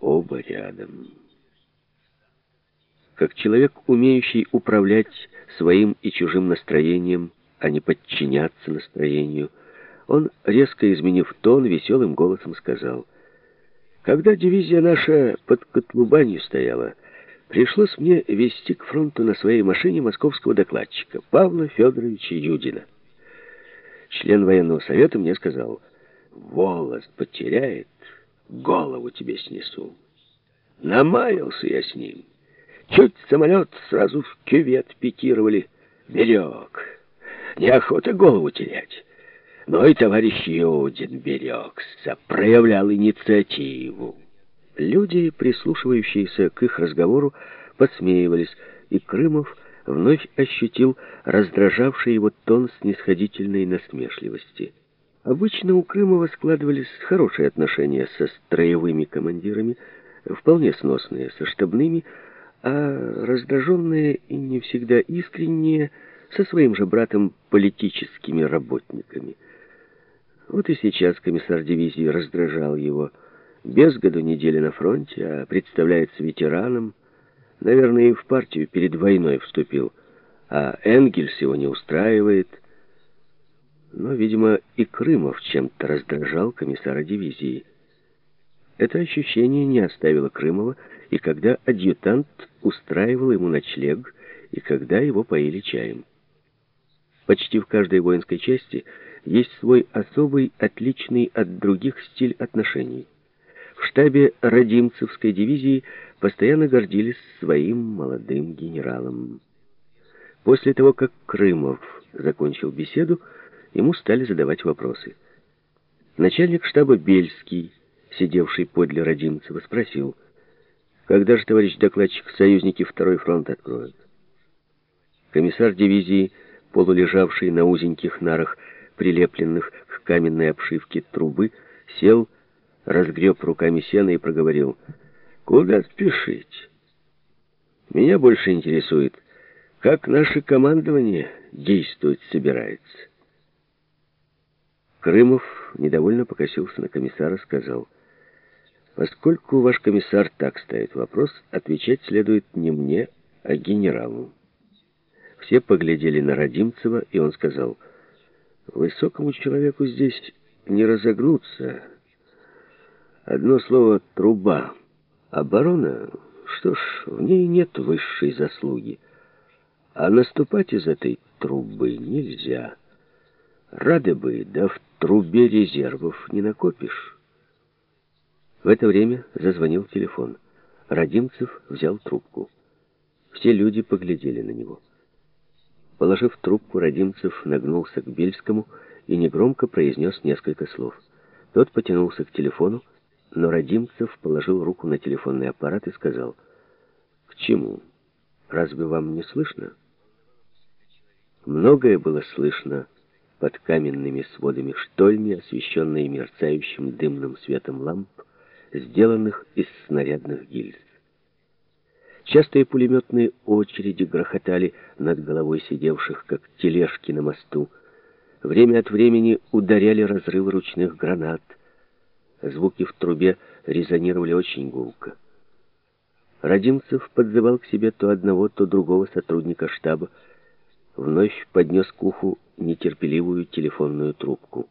оба рядом. Как человек, умеющий управлять своим и чужим настроением, а не подчиняться настроению, он, резко изменив тон, веселым голосом сказал, «Когда дивизия наша под Котлубанью стояла, пришлось мне вести к фронту на своей машине московского докладчика Павла Федоровича Юдина. Член военного совета мне сказал, «Волос потеряет, голову тебе снесу». Намаялся я с ним. Чуть самолет сразу в кювет пикировали. Берег. Неохота голову терять. Но и товарищ Юдин берегся, проявлял инициативу. Люди, прислушивающиеся к их разговору, посмеивались, и Крымов вновь ощутил раздражавший его тон снисходительной насмешливости. Обычно у Крымова складывались хорошие отношения со строевыми командирами, вполне сносные со штабными, а раздраженные и не всегда искренние со своим же братом политическими работниками. Вот и сейчас комиссар дивизии раздражал его. Без году недели на фронте, а представляется ветераном. Наверное, и в партию перед войной вступил. А Энгельс его не устраивает. Но, видимо, и Крымов чем-то раздражал комиссара дивизии. Это ощущение не оставило Крымова, и когда адъютант устраивал ему ночлег, и когда его поили чаем. Почти в каждой воинской части есть свой особый, отличный от других стиль отношений. В штабе Родимцевской дивизии постоянно гордились своим молодым генералом. После того, как Крымов закончил беседу, ему стали задавать вопросы. Начальник штаба Бельский, сидевший подле Родимцева, спросил, «Когда же, товарищ докладчик, союзники Второй фронт откроют?» Комиссар дивизии, полулежавший на узеньких нарах, прилепленных к каменной обшивке трубы, сел, разгреб руками сено и проговорил, «Куда спешить? Меня больше интересует, как наше командование действовать собирается». Крымов недовольно покосился на комиссара, сказал, «Поскольку ваш комиссар так ставит вопрос, отвечать следует не мне, а генералу». Все поглядели на Родимцева, и он сказал, «Высокому человеку здесь не разогнуться. Одно слово «труба». Оборона, что ж, в ней нет высшей заслуги. А наступать из этой трубы нельзя. Рады бы, да в трубе резервов не накопишь». В это время зазвонил телефон. Родимцев взял трубку. Все люди поглядели на него. Положив трубку, Родимцев нагнулся к Бельскому и негромко произнес несколько слов. Тот потянулся к телефону, но Родимцев положил руку на телефонный аппарат и сказал, «К чему? Разве вам не слышно?» Многое было слышно под каменными сводами штольни, освещенной мерцающим дымным светом ламп, сделанных из снарядных гильз. Частые пулеметные очереди грохотали над головой сидевших, как тележки на мосту. Время от времени ударяли разрывы ручных гранат. Звуки в трубе резонировали очень гулко. Родимцев подзывал к себе то одного, то другого сотрудника штаба, вновь поднес к уху нетерпеливую телефонную трубку.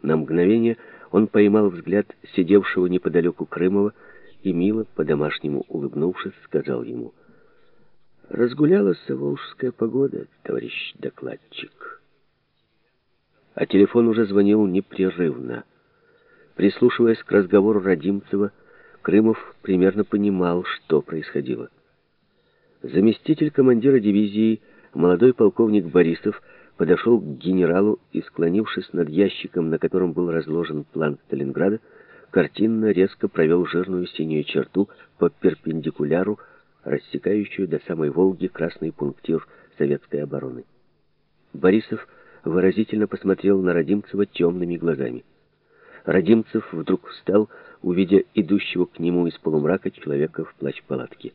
На мгновение он поймал взгляд сидевшего неподалеку Крымова и, мило, по-домашнему улыбнувшись, сказал ему, «Разгулялась волжская погода, товарищ докладчик». А телефон уже звонил непрерывно. Прислушиваясь к разговору Родимцева, Крымов примерно понимал, что происходило. Заместитель командира дивизии, молодой полковник Борисов, подошел к генералу и, склонившись над ящиком, на котором был разложен план Сталинграда, картинно резко провел жирную синюю черту по перпендикуляру, рассекающую до самой Волги красный пунктир советской обороны. Борисов выразительно посмотрел на Родимцева темными глазами. Родимцев вдруг встал, увидя идущего к нему из полумрака человека в плащ-палатке.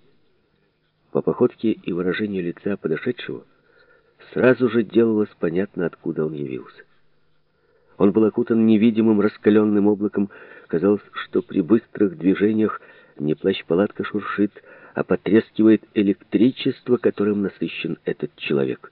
По походке и выражению лица подошедшего сразу же делалось понятно, откуда он явился. Он был окутан невидимым раскаленным облаком. Казалось, что при быстрых движениях не плащ-палатка шуршит, а потрескивает электричество, которым насыщен этот человек.